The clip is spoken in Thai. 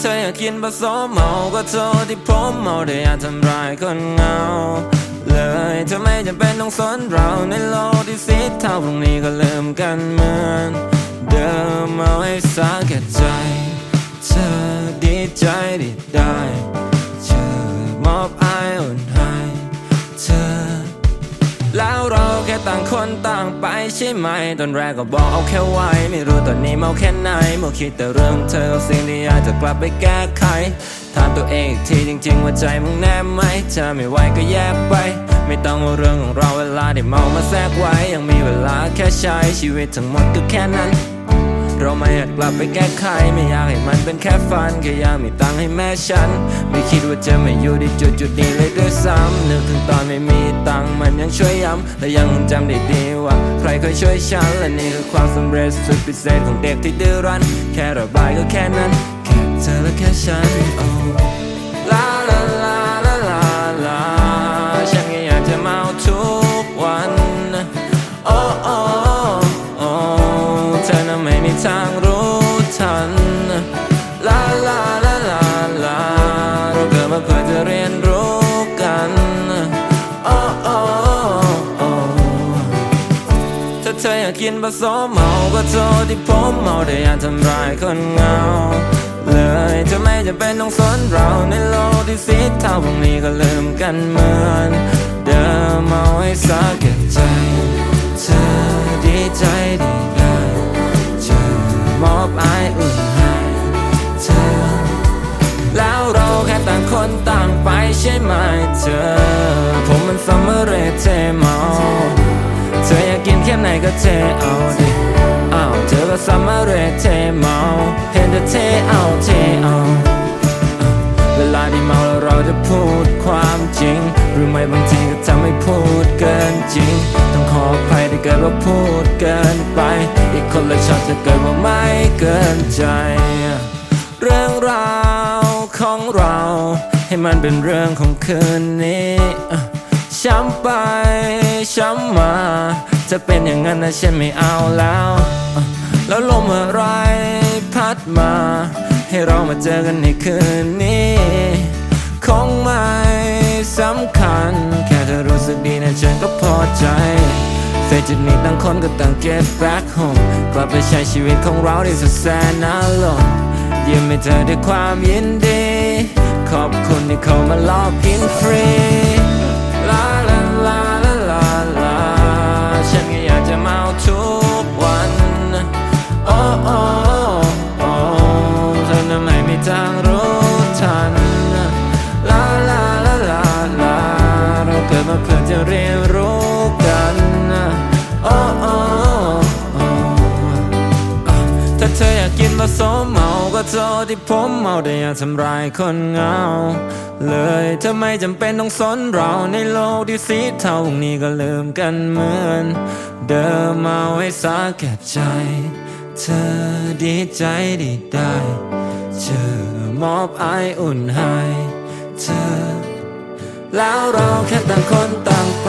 เธออยากกินผสมเมาก็โทษที่ผมเมาได้อยากทำร้ายคนเงา เลยเธอไม่จำเป็นต้องสนเราในโลกที่สีเทาพรุ่งนี้ก็ลืมกันเหมือนเดิมเอาให้สาแก่ใจ เธอดีใจที่ได้ คนต่างไปใช่ไหม ตอนแรกก็บอกเอาแค่ไว้ ไม่รู้ตอนนี้เมาแค่ไหนเมื่อคิดแต่เรื่องเธอกับสิ่งที่อยากจะกลับไปแก้ไขถามตัวเองอีกทีจริงๆว่าใจมึงแน่ไหมเธอไม่ไหวก็แยกไป ไม่ต้องเอาเรื่องของเราเวลาได้เมามาแทรกไว้ ยังมีเวลาแค่ใช้ชีวิตทั้งหมดก็แค่นั้น เราไม่อยากกลับไปแก้ไขไม่อยากให้มันเป็นแค่ฝันแค่อยากมีตังค์ให้แม่ฉัน ไม่คิดว่าจะไม่อยู่ในจุดจุดนี้เลยด้วยซ้ำนึกถึงตอนไม่มีตังค์มันยังช่วยย้ำและยังจำได้ดีว่า ใครเคยช่วยฉันและนี่คือความสำเร็จสุดพิเศษของเด็กที่ดื้อรั้น แค่ระบายก็แค่นั้นแค่เธอและแค่ฉัน ทางรู้ทัน ลาลาลาลาลาเราเกิดมาเพื่อจะเรียนรู้กันโอ้โอ้โอ้ถ้าเธออยากกินผสมเมาก็โทษที่ผมเมาได้ยากทำร้ายคนเงาเลยเธอไม่จำเป็นต้องสนเราในโลกที่สีเทาพรุ่งนี้ก็ลืมกันเหมือน เดิมเอาให้สาแก่ใจ ไปใช่ไหมเธอ ผมมันซัมเมอร์เรเทเมาเธออยากกินแค่ไหนก็เทเอาดิอ้าวเธอก็ซัมเมอร์เรเทเมาเห็นเธอเทเอาเทเอาเวลาที่เมาแล้วเราจะพูดความจริง หรือไม่บางทีก็ทำให้พูดเกินจริง ต้องขออภัยถ้าเกิดว่าพูดเกินไป อีกคนละช็อตถ้าเกิดว่าไม่เกรงใจ เรื่องราวของเรา ให้มันเป็นเรื่องของคืนนี้ช้ำไปช้ำมา จะเป็นอย่างนั้นนะฉันไม่เอาแล้ว แล้วลมอะไรพัดมา ให้เรามาเจอกันในคืนนี้ คงไม่สำคัญ แค่เธอรู้สึกดีนะฉันก็พอใจเสจจุดนี้ต่างคนก็ต่าง get back home กลับไปใช้ชีวิตของเราที่สุดแสนอารมณ์ยิ้มให้เธอด้วยความยินดี ขอบคุณที่เขามาลอกกินฟรีลาลาลาลาลาลาฉันก็อยากจะเมาทุกาเธออยากกินผสมเมาก็โทษที่ผมเมาได้อยาทำร้ายคนเงา เลยเธอไม่จำเป็นต้องสนเราในโลกที่สีเทาพรุ่งนี้ก็ลืมกันเหมือน เดิมเอาให้สาแก่ใจ เธอดีใจดีได้เธอมอบไออุ่นให้เธอ แล้วเราแค่ต่างคนต่างไป